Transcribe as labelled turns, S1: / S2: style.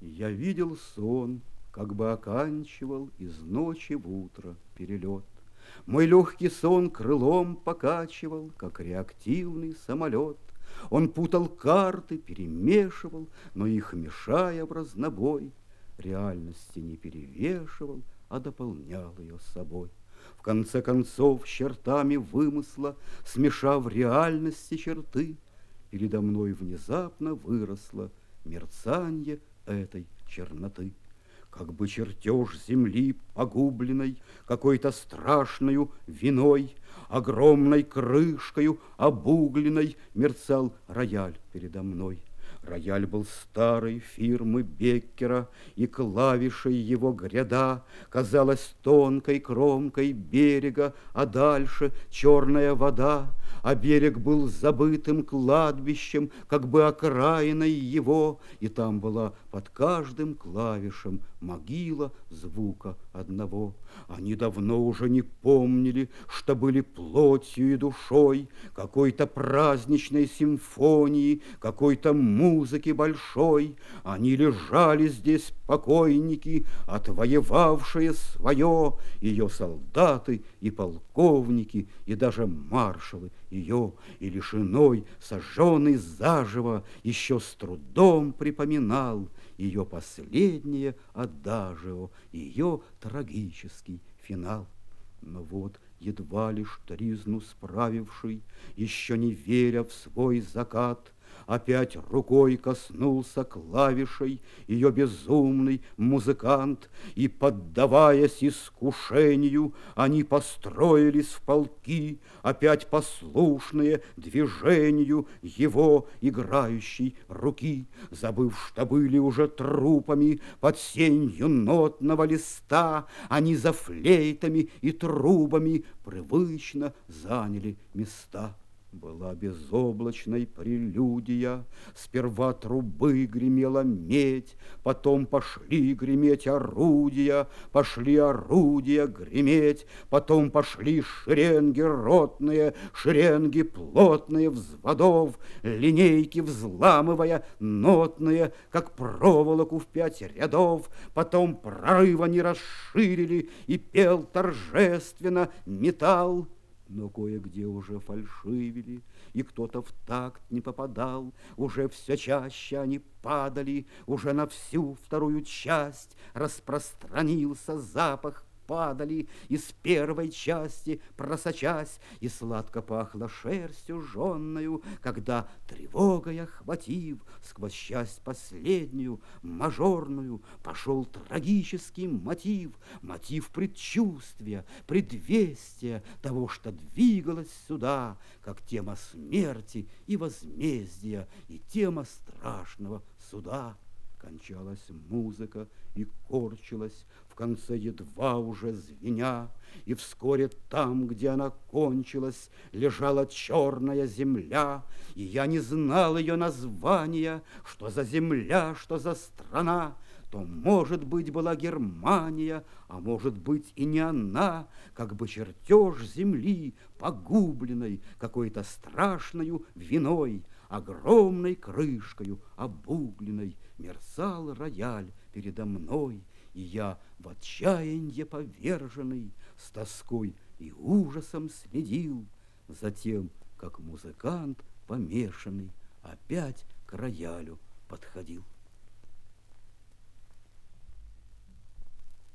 S1: Я видел сон, как бы оканчивал из ночи в утро перелет. Мой легкий сон крылом покачивал, как реактивный самолет. Он путал карты, перемешивал, но их, мешая в разнобой, реальности не перевешивал, а дополнял ее собой. В конце концов, чертами вымысла, смешав реальности черты, передо мной внезапно выросло мерцанье этой черноты. Как бы чертеж земли погубленной Какой-то страшною виной, Огромной крышкою обугленной Мерцал рояль передо мной. Рояль был старой фирмы Беккера, И клавишей его гряда Казалась тонкой кромкой берега, А дальше черная вода а берег был забытым кладбищем, как бы окраиной его, и там была под каждым клавишем могила звука одного. Они давно уже не помнили, что были плотью и душой какой-то праздничной симфонии, какой-то музыки большой. Они лежали здесь покойники, отвоевавшие свое, ее солдаты и полковники, и даже маршалы ее, и лишеной, сожженный заживо, еще с трудом припоминал ее последнее адажио, ее трагический финал. Но вот едва лишь тризну справивший, еще не веря в свой закат, Опять рукой коснулся клавишей ее безумный музыкант, И, поддаваясь искушению, они построились в полки, Опять послушные движению его играющей руки, Забыв, что были уже трупами под сенью нотного листа, Они за флейтами и трубами привычно заняли места. Была безоблачной прелюдия, Сперва трубы гремела медь, Потом пошли греметь орудия, Пошли орудия греметь, Потом пошли шеренги ротные, Шеренги плотные взводов, Линейки взламывая нотные, Как проволоку в пять рядов, Потом прорыва не расширили, И пел торжественно металл но кое-где уже фальшивили, и кто-то в такт не попадал, уже все чаще они падали, уже на всю вторую часть распространился запах падали из первой части, просочась, и сладко пахло шерстью жженную, когда, тревогой охватив, сквозь часть последнюю, мажорную, пошел трагический мотив, мотив предчувствия, предвестия того, что двигалось сюда, как тема смерти и возмездия, и тема страшного суда. Кончалась музыка и корчилась, в конце едва уже звеня, И вскоре там, где она кончилась, лежала черная земля, И я не знал ее названия, что за земля, что за страна, то, может быть, была Германия, а может быть и не она, как бы чертеж земли, погубленной какой-то страшною виной, огромной крышкою обугленной, мерцал рояль передо мной, и я в отчаянье поверженный с тоской и ужасом следил за тем, как музыкант помешанный опять к роялю подходил.